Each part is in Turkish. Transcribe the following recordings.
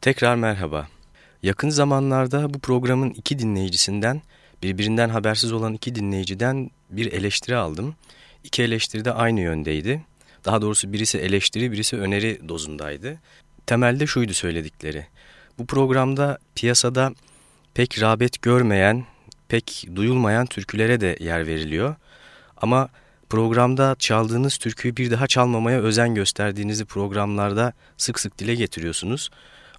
Tekrar merhaba. Yakın zamanlarda bu programın iki dinleyicisinden, birbirinden habersiz olan iki dinleyiciden bir eleştiri aldım. İki eleştiri de aynı yöndeydi. Daha doğrusu birisi eleştiri, birisi öneri dozundaydı. Temelde şuydu söyledikleri. Bu programda piyasada pek rağbet görmeyen, pek duyulmayan türkülere de yer veriliyor. Ama programda çaldığınız türküyü bir daha çalmamaya özen gösterdiğinizi programlarda sık sık dile getiriyorsunuz.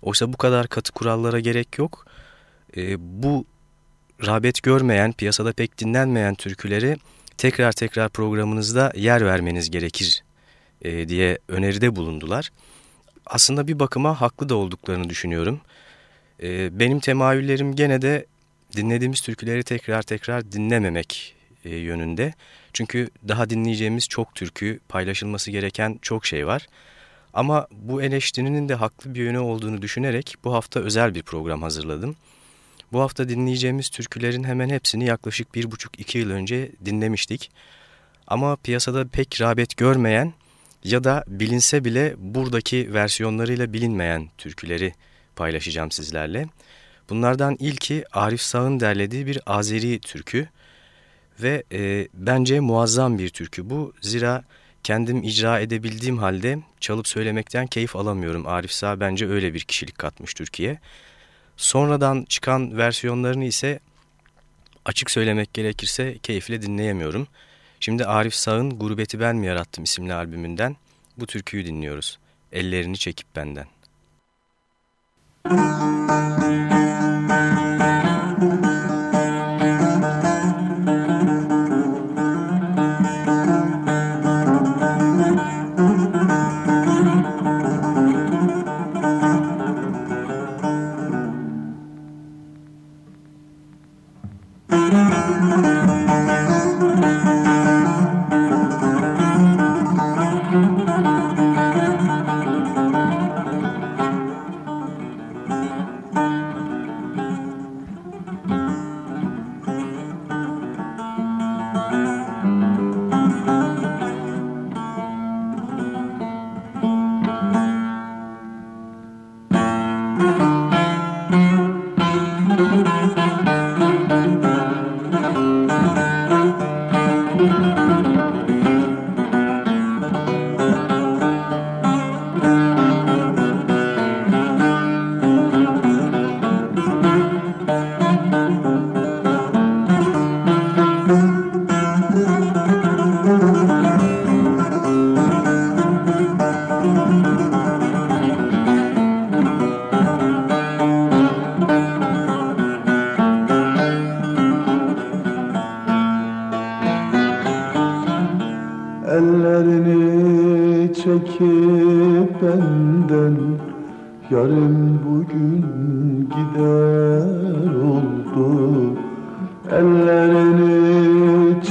Oysa bu kadar katı kurallara gerek yok. E, bu rağbet görmeyen, piyasada pek dinlenmeyen türküleri tekrar tekrar programınızda yer vermeniz gerekir e, diye öneride bulundular. Aslında bir bakıma haklı da olduklarını düşünüyorum. E, benim temayüllerim gene de dinlediğimiz türküleri tekrar tekrar dinlememek e, yönünde. Çünkü daha dinleyeceğimiz çok türkü, paylaşılması gereken çok şey var. Ama bu eleştirinin de haklı bir yönü olduğunu düşünerek bu hafta özel bir program hazırladım. Bu hafta dinleyeceğimiz türkülerin hemen hepsini yaklaşık bir buçuk iki yıl önce dinlemiştik. Ama piyasada pek rağbet görmeyen ya da bilinse bile buradaki versiyonlarıyla bilinmeyen türküleri paylaşacağım sizlerle. Bunlardan ilki Arif Sağ'ın derlediği bir Azeri türkü ve e, bence muazzam bir türkü bu. Zira kendim icra edebildiğim halde çalıp söylemekten keyif alamıyorum. Arif Sağ bence öyle bir kişilik katmış Türkiye. Sonradan çıkan versiyonlarını ise açık söylemek gerekirse keyifle dinleyemiyorum. Şimdi Arif Sağ'ın Gurbeti Ben Mi Yarattım isimli albümünden bu türküyü dinliyoruz. Ellerini çekip benden. Müzik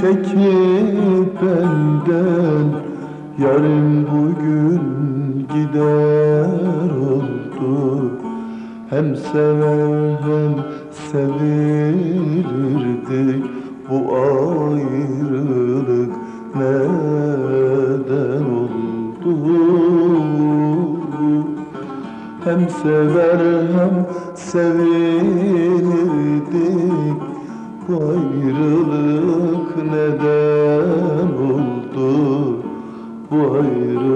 çekip elden Yarın bugün gider oldu. Hem sever hem sevilirdik Bu ayrılık neden oldu? Hem sever hem sevilirdik Bu ayrılık neden oldu bu ayrı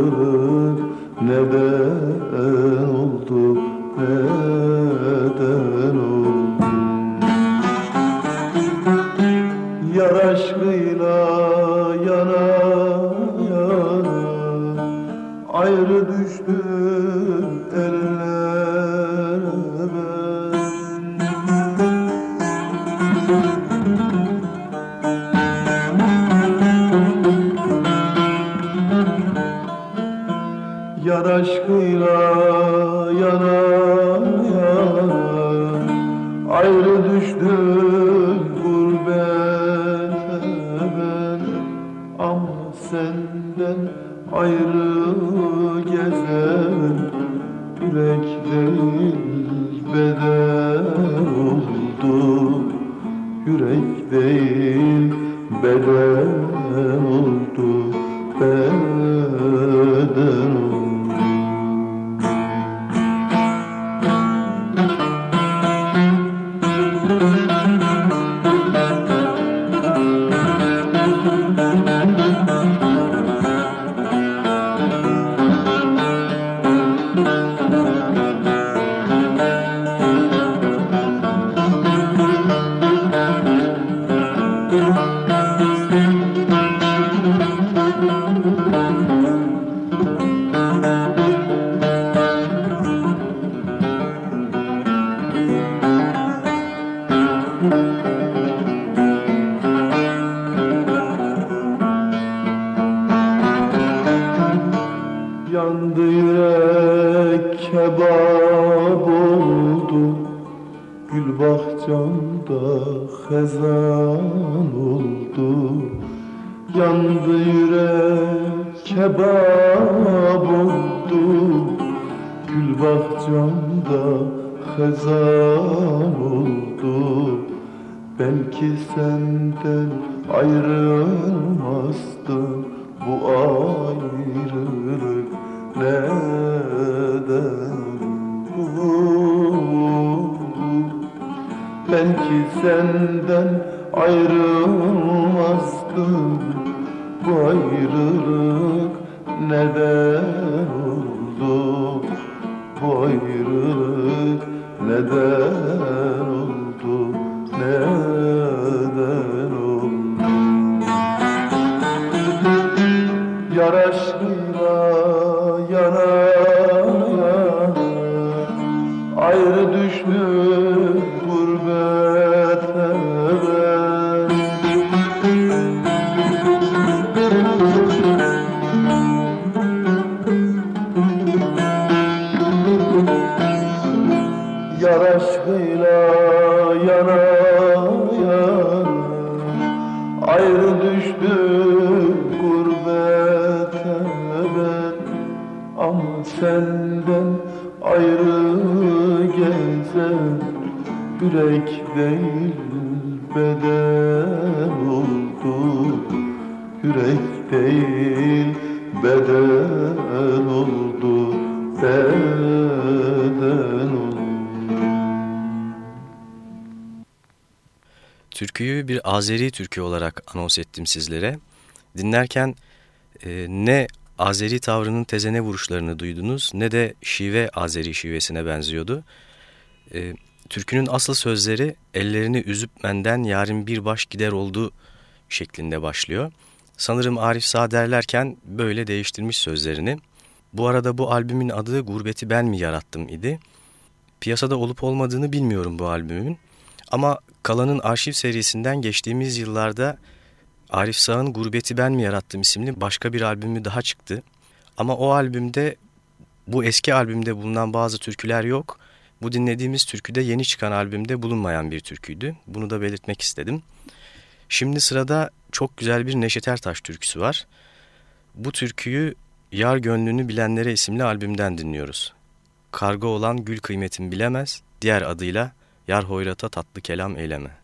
Azeri türkü olarak anons ettim sizlere. Dinlerken e, ne Azeri tavrının tezene vuruşlarını duydunuz ne de şive Azeri şivesine benziyordu. E, türkünün asıl sözleri ellerini üzüp menden yarın bir baş gider oldu şeklinde başlıyor. Sanırım Arif Sağ derlerken böyle değiştirmiş sözlerini. Bu arada bu albümün adı Gurbeti Ben Mi Yarattım idi. Piyasada olup olmadığını bilmiyorum bu albümün. Ama Kalan'ın arşiv serisinden geçtiğimiz yıllarda Arif Sağ'ın Gurbeti Ben Mi Yarattım isimli başka bir albümü daha çıktı. Ama o albümde bu eski albümde bulunan bazı türküler yok. Bu dinlediğimiz türkü de yeni çıkan albümde bulunmayan bir türküydü. Bunu da belirtmek istedim. Şimdi sırada çok güzel bir Neşet Ertaş türküsü var. Bu türküyü Yar Gönlünü Bilenlere isimli albümden dinliyoruz. Karga olan gül kıymetin bilemez, diğer adıyla Yar hoyrata tatlı kelam eyleme.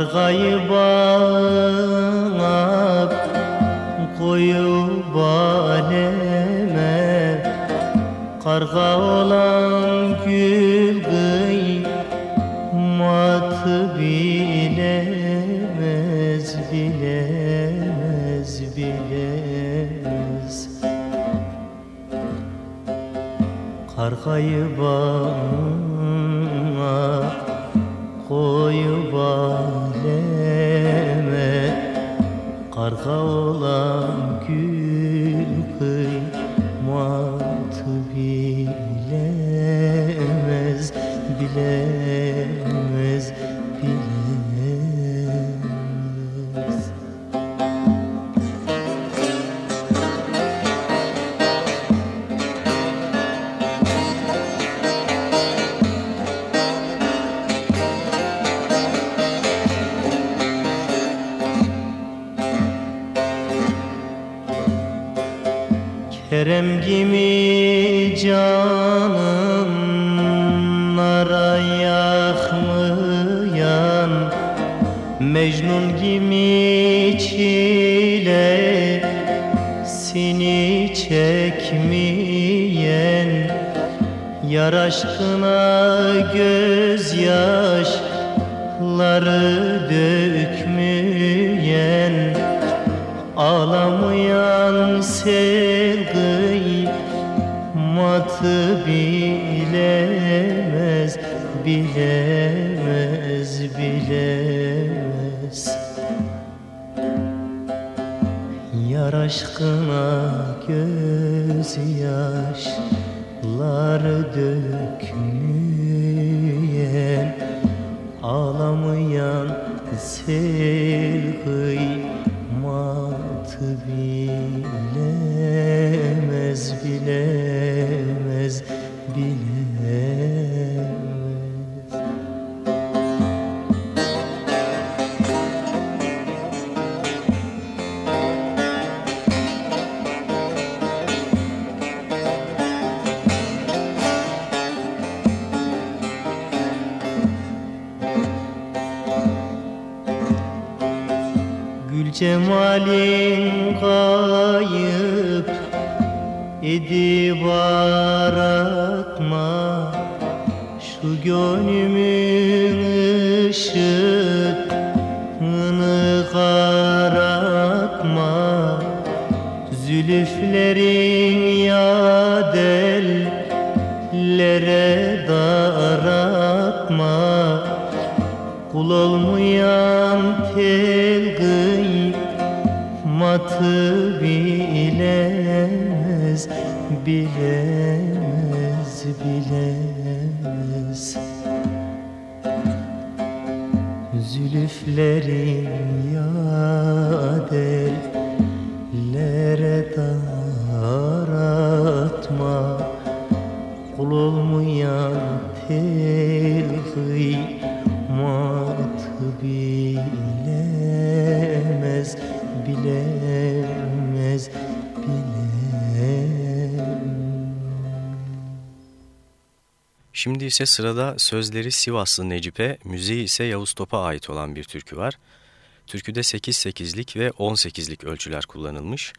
sarg'ayib Karga वाले ise sırada sözleri Sivaslı Necip'e, müziği ise Yavuz Top'a ait olan bir türkü var. Türküde 8-8'lik ve 18'lik ölçüler kullanılmış.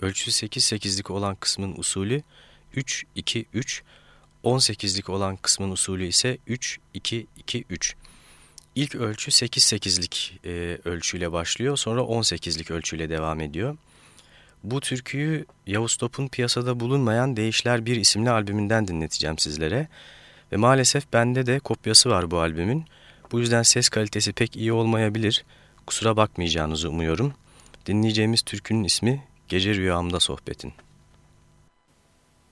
Ölçüsü 8-8'lik olan kısmın usulü 3-2-3, 18'lik olan kısmın usulü ise 3-2-2-3. İlk ölçü 8-8'lik e, ölçüyle başlıyor, sonra 18'lik ölçüyle devam ediyor. Bu türküyü Yavuz Top'un piyasada bulunmayan Değişler Bir isimli albümünden dinleteceğim sizlere. Ve maalesef bende de kopyası var bu albümün. Bu yüzden ses kalitesi pek iyi olmayabilir. Kusura bakmayacağınızı umuyorum. Dinleyeceğimiz türkünün ismi Gece Rüyamda Sohbetin.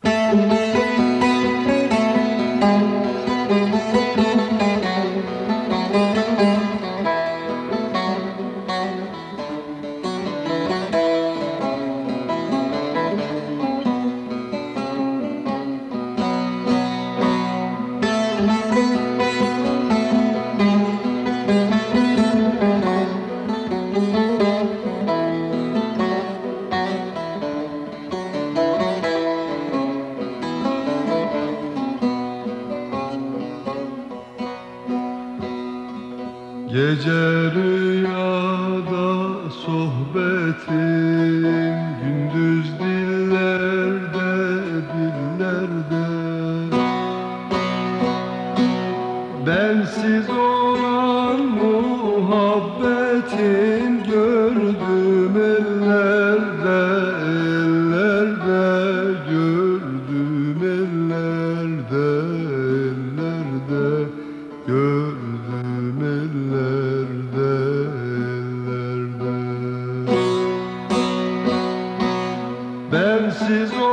Gece Francisco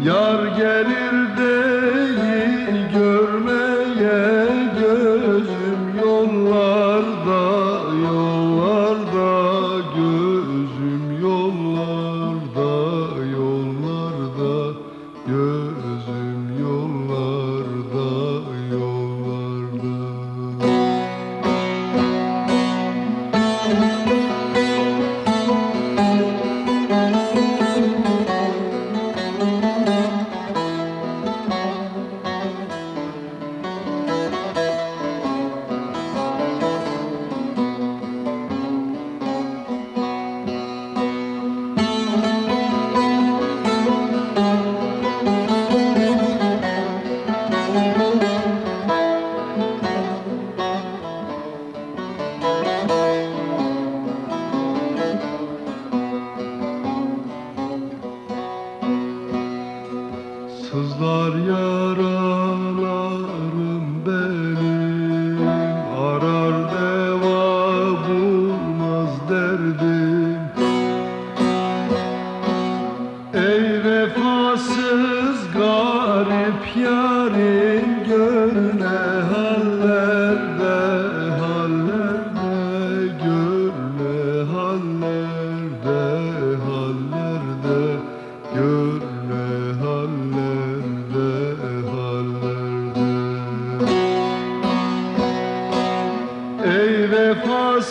Yar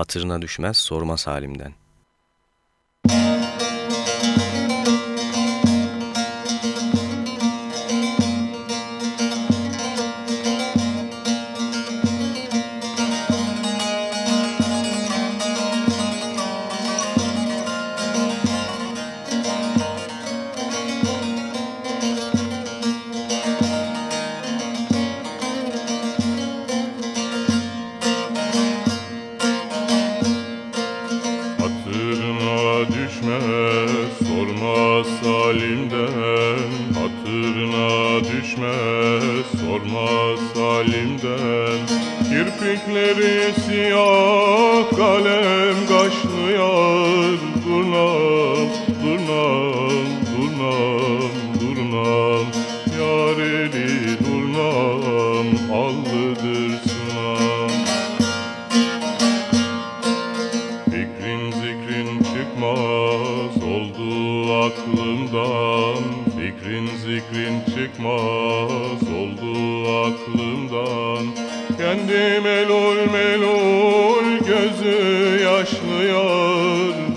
Hatırına düşmez sormaz halimden. yoldan Kendi melul melul gözü yaşlı yar.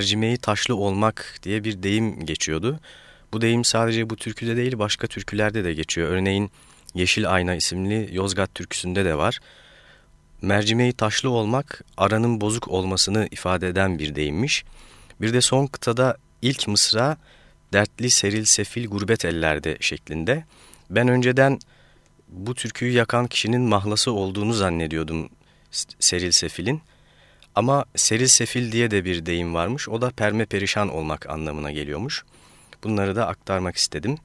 Mercimeği taşlı olmak diye bir deyim geçiyordu. Bu deyim sadece bu türküde değil başka türkülerde de geçiyor. Örneğin Yeşil Ayna isimli Yozgat türküsünde de var. Mercimeği taşlı olmak aranın bozuk olmasını ifade eden bir deyimmiş. Bir de son kıtada ilk mısra dertli seril sefil gurbet ellerde şeklinde. Ben önceden bu türküyü yakan kişinin mahlası olduğunu zannediyordum seril sefilin. Ama seril sefil diye de bir deyim varmış. O da perme perişan olmak anlamına geliyormuş. Bunları da aktarmak istedim.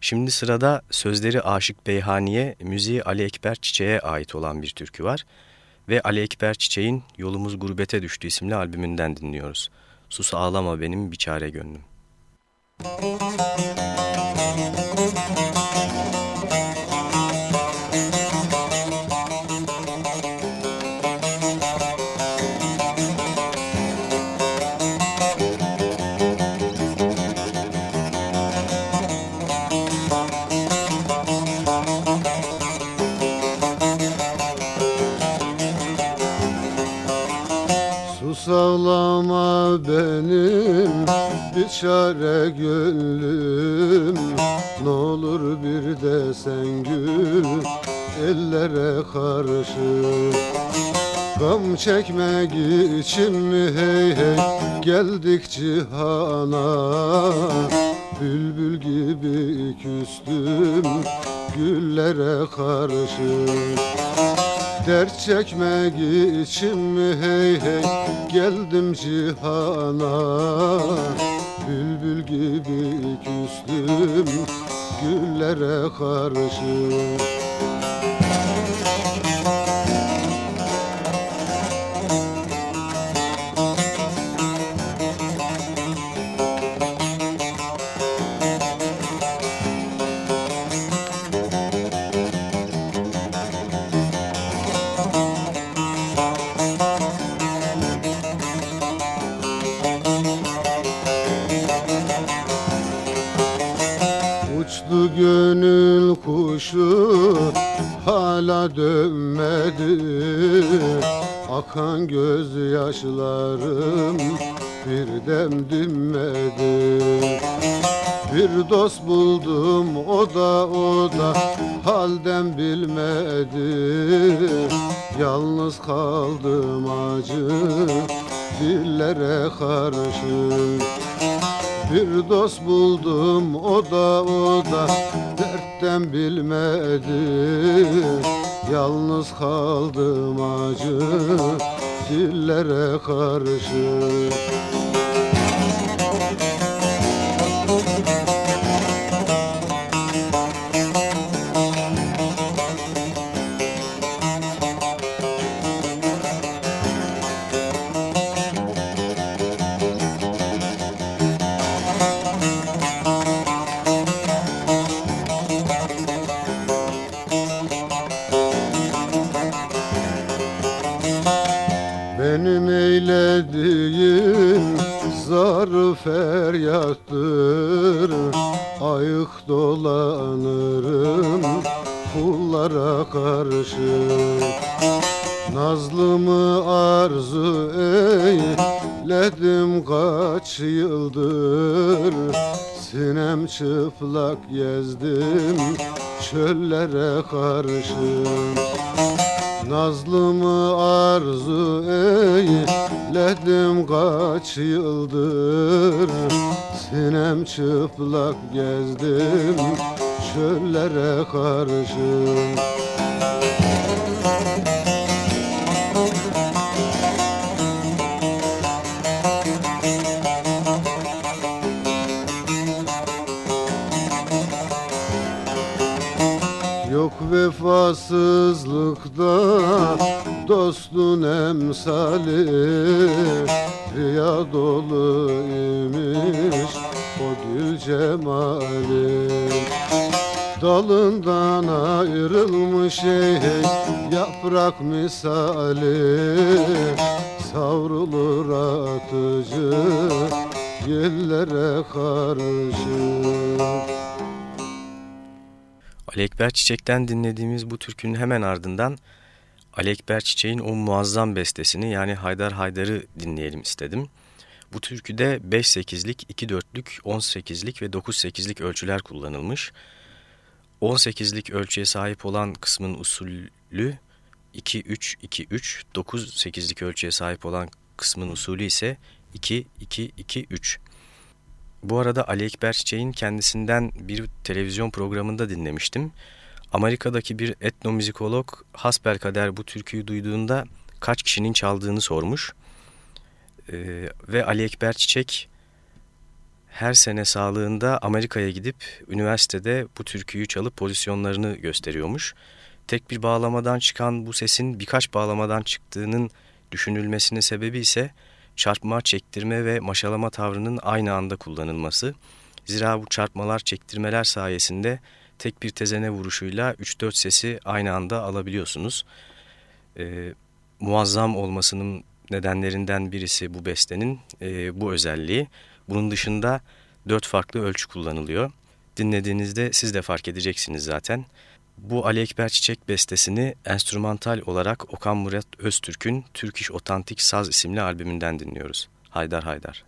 Şimdi sırada sözleri Aşık Beyhani'ye, müziği Ali Ekber Çiçek'e ait olan bir türkü var. Ve Ali Ekber Çiçek'in Yolumuz Gurbete Düştü isimli albümünden dinliyoruz. Sus ağlama benim biçare gönlüm. Sus benim biçare gönlüm. Ne olur bir de sen gül ellere karşı. Gam çekmek için mi? Hey hey geldik cihana. Bülbül gibi küstüm güllere karşı Dert çekmek için mi? Hey hey geldim cihana. Bülbül gibi küstüm güllere karşı hala dönmedi. Akan gözyaşlarım bir dem dinmedi. Bir dost buldum yıldır Sinem çıplak gezdim çöllere karşı. Nazlımı arzu eyledim kaç yıldır. Sinem çıplak gezdim çöllere karşı vefasızlıkta dostun emsali Riya dolu imiş o gül cemali. Dalından ayrılmış ey yaprak misali Savrulur atıcı yellere karşı Ali Çiçek'ten dinlediğimiz bu türkünün hemen ardından Ali Ekber Çiçek'in o muazzam bestesini yani Haydar Haydar'ı dinleyelim istedim. Bu türküde 5-8'lik, 2-4'lük, 18'lik ve 9-8'lik ölçüler kullanılmış. 18'lik ölçüye sahip olan kısmın usulü 2-3-2-3, 9-8'lik ölçüye sahip olan kısmın usulü ise 2-2-2-3. Bu arada Ali Ekber Çiçek'in kendisinden bir televizyon programında dinlemiştim. Amerika'daki bir etnomüzikolog hasbelkader bu türküyü duyduğunda kaç kişinin çaldığını sormuş. Ee, ve Ali Ekber Çiçek her sene sağlığında Amerika'ya gidip üniversitede bu türküyü çalıp pozisyonlarını gösteriyormuş. Tek bir bağlamadan çıkan bu sesin birkaç bağlamadan çıktığının düşünülmesinin sebebi ise çarpma, çektirme ve maşalama tavrının aynı anda kullanılması. Zira bu çarpmalar, çektirmeler sayesinde tek bir tezene vuruşuyla 3-4 sesi aynı anda alabiliyorsunuz. Ee, muazzam olmasının nedenlerinden birisi bu bestenin e, bu özelliği. Bunun dışında 4 farklı ölçü kullanılıyor. Dinlediğinizde siz de fark edeceksiniz zaten. Bu Ali Ekber Çiçek bestesini enstrümantal olarak Okan Murat Öztürk'ün Türk İş Otantik Saz isimli albümünden dinliyoruz. Haydar Haydar.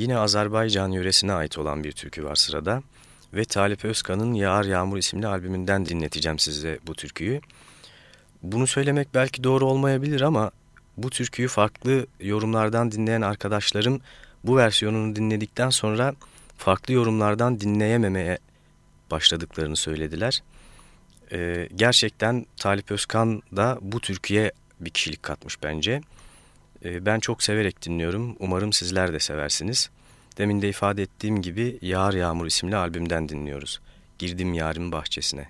Yine Azerbaycan yöresine ait olan bir türkü var sırada ve Talip Özkan'ın Yağar Yağmur isimli albümünden dinleteceğim size bu türküyü. Bunu söylemek belki doğru olmayabilir ama bu türküyü farklı yorumlardan dinleyen arkadaşlarım bu versiyonunu dinledikten sonra farklı yorumlardan dinleyememeye başladıklarını söylediler. Ee, gerçekten Talip Özkan da bu türküye bir kişilik katmış bence. Ee, ben çok severek dinliyorum. Umarım sizler de seversiniz. Demin de ifade ettiğim gibi Yağar Yağmur isimli albümden dinliyoruz. Girdim yarın bahçesine.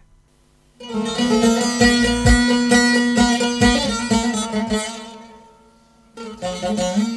Müzik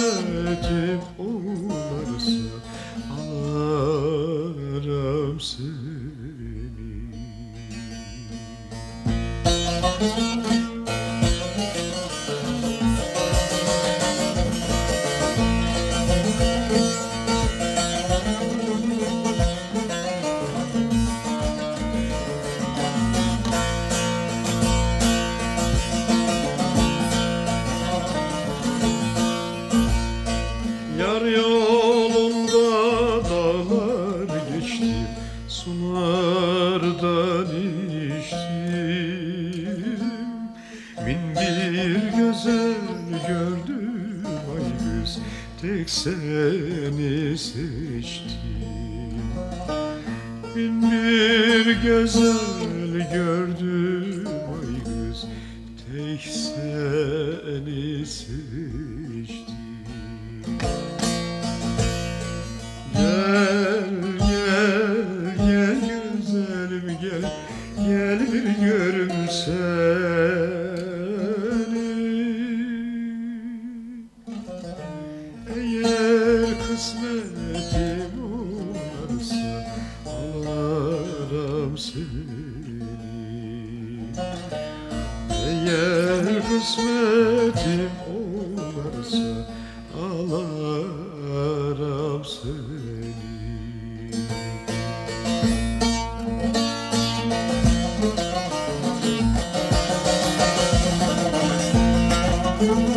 hasretim oh. Girdim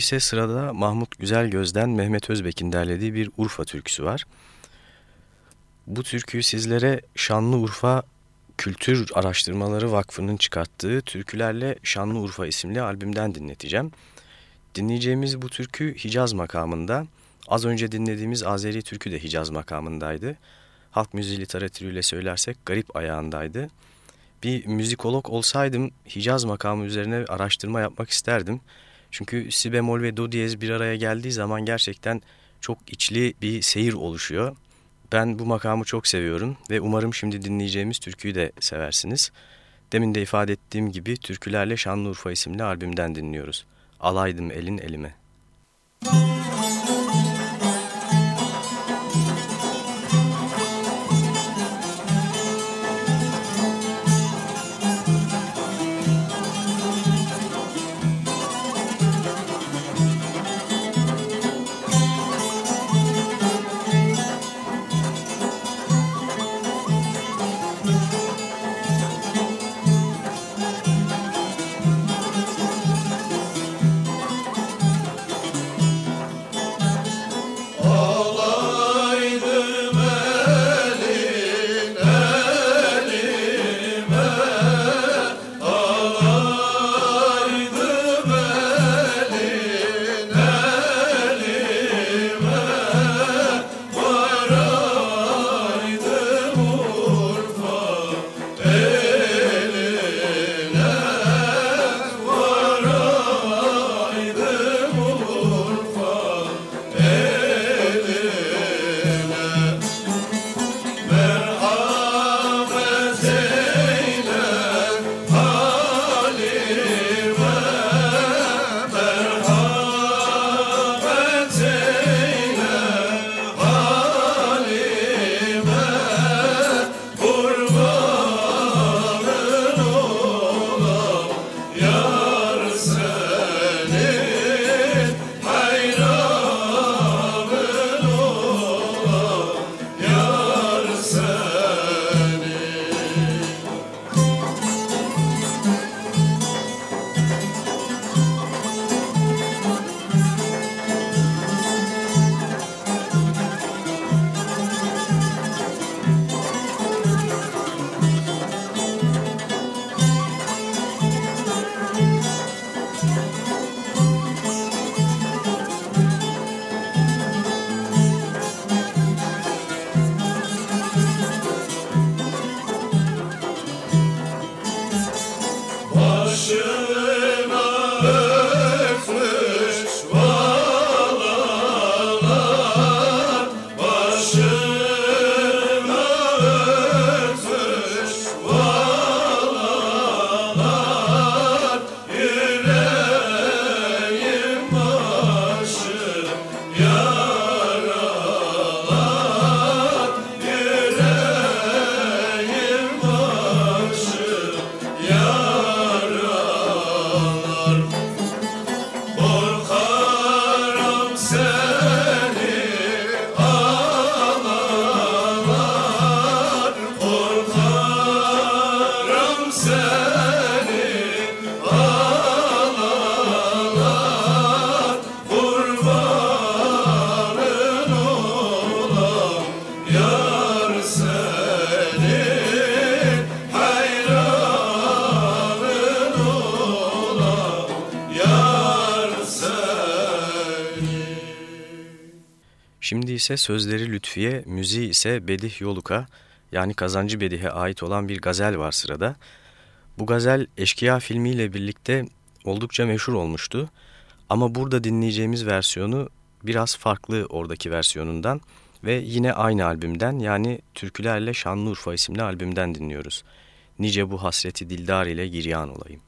ise sırada Mahmut Güzelgöz'den Mehmet Özbek'in derlediği bir Urfa türküsü var. Bu türküyü sizlere Şanlıurfa Kültür Araştırmaları Vakfı'nın çıkarttığı Türkülerle Şanlıurfa isimli albümden dinleteceğim. Dinleyeceğimiz bu türkü Hicaz makamında. Az önce dinlediğimiz Azeri türkü de Hicaz makamındaydı. Halk müziği literatürüyle söylersek garip ayağındaydı. Bir müzikolog olsaydım Hicaz makamı üzerine araştırma yapmak isterdim. Çünkü si bemol ve do diyez bir araya geldiği zaman gerçekten çok içli bir seyir oluşuyor. Ben bu makamı çok seviyorum ve umarım şimdi dinleyeceğimiz türküyü de seversiniz. Demin de ifade ettiğim gibi Türkülerle Şanlıurfa isimli albümden dinliyoruz. Alaydım elin elime. Şimdi ise sözleri Lütfiye, müziği ise Bedih Yoluka yani Kazancı Bedih'e ait olan bir gazel var sırada. Bu gazel Eşkıya filmiyle birlikte oldukça meşhur olmuştu. Ama burada dinleyeceğimiz versiyonu biraz farklı oradaki versiyonundan ve yine aynı albümden yani Türkülerle Şanlıurfa isimli albümden dinliyoruz. Nice bu hasreti dildar ile giryan olayım.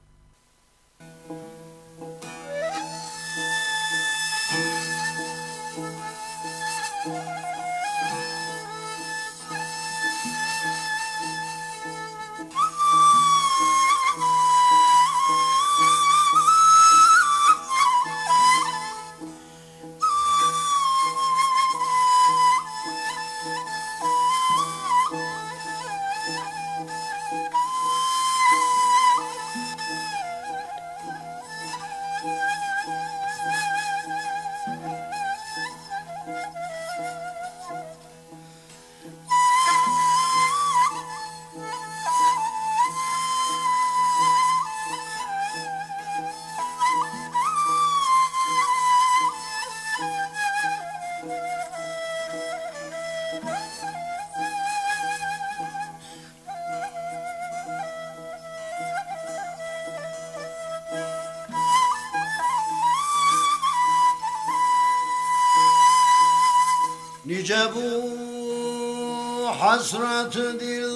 Nice bu hasret dillar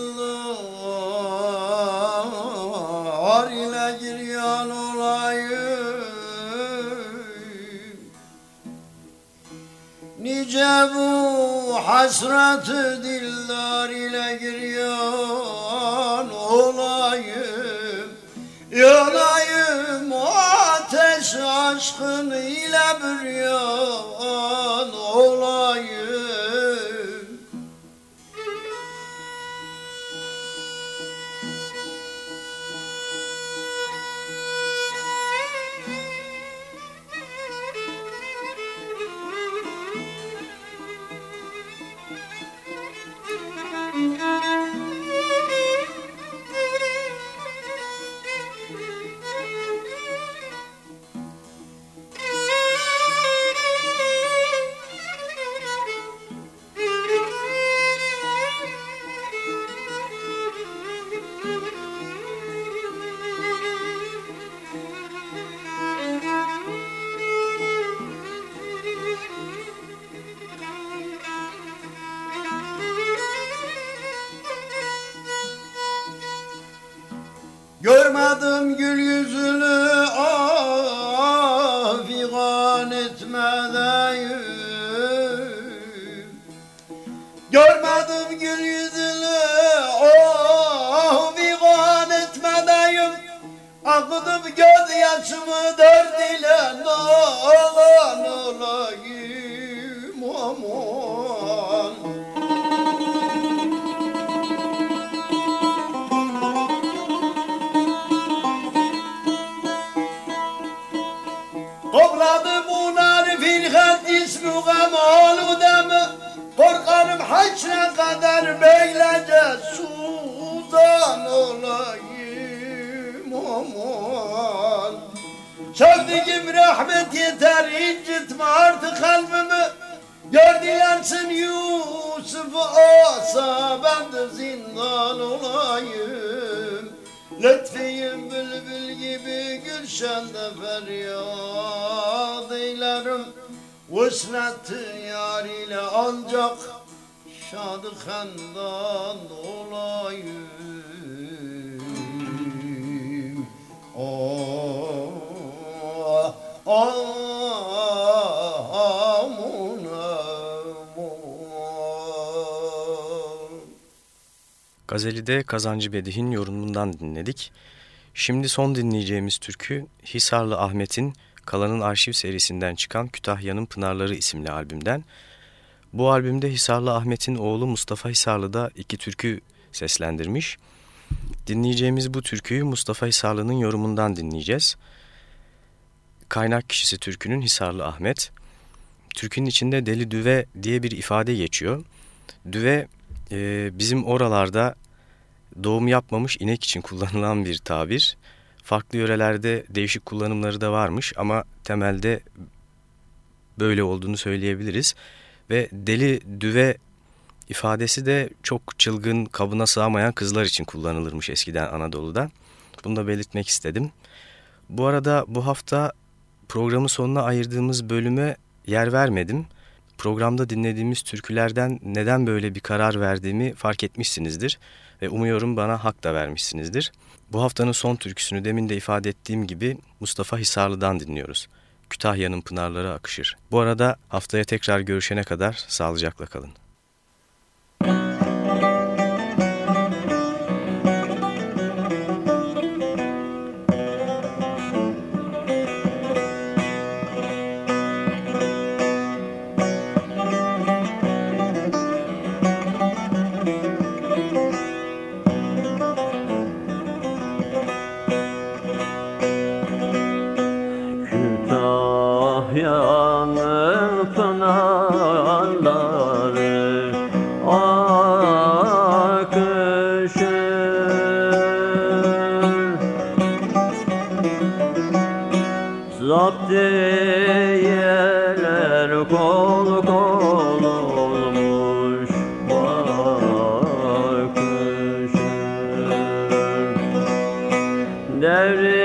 ile giryan olayım. Nice bu hasret dillar ile giryan olayım. Yanayım ateş aşkın ile büryan Görmedim gül yüzünü ah figan etmedeyim. Akıdım gözyaşımı dört ile nalan olayım aman. Topladım bunları firkat ismi gamalı Korkarım haçra kadar beylece sudan olayım aman. Sevdiğim rahmet yeter incitme artık kalbimi. Gör dilensin Yusuf asa ben de zindan olayım. Lütfiyim bülbül gibi gülşende feryat eylerim Vuslat yar ile ancak şadı handan olayım Oh, oh, amun, amun. Gazeli de Kazancı Bedih'in yorumundan dinledik. Şimdi son dinleyeceğimiz türkü Hisarlı Ahmet'in Kalan'ın arşiv serisinden çıkan Kütahya'nın Pınarları isimli albümden. Bu albümde Hisarlı Ahmet'in oğlu Mustafa Hisarlı da iki türkü seslendirmiş. Dinleyeceğimiz bu türküyü Mustafa Hisarlı'nın yorumundan dinleyeceğiz. Kaynak kişisi türkünün Hisarlı Ahmet. Türkünün içinde deli düve diye bir ifade geçiyor. Düve e, bizim oralarda doğum yapmamış inek için kullanılan bir tabir. Farklı yörelerde değişik kullanımları da varmış ama temelde böyle olduğunu söyleyebiliriz. Ve deli düve ifadesi de çok çılgın, kabına sığamayan kızlar için kullanılırmış eskiden Anadolu'da. Bunu da belirtmek istedim. Bu arada bu hafta programın sonuna ayırdığımız bölüme yer vermedim. Programda dinlediğimiz türkülerden neden böyle bir karar verdiğimi fark etmişsinizdir ve umuyorum bana hak da vermişsinizdir. Bu haftanın son türküsünü demin de ifade ettiğim gibi Mustafa Hisarlı'dan dinliyoruz. Kütahya'nın pınarları akışır. Bu arada haftaya tekrar görüşene kadar sağlıcakla kalın. devri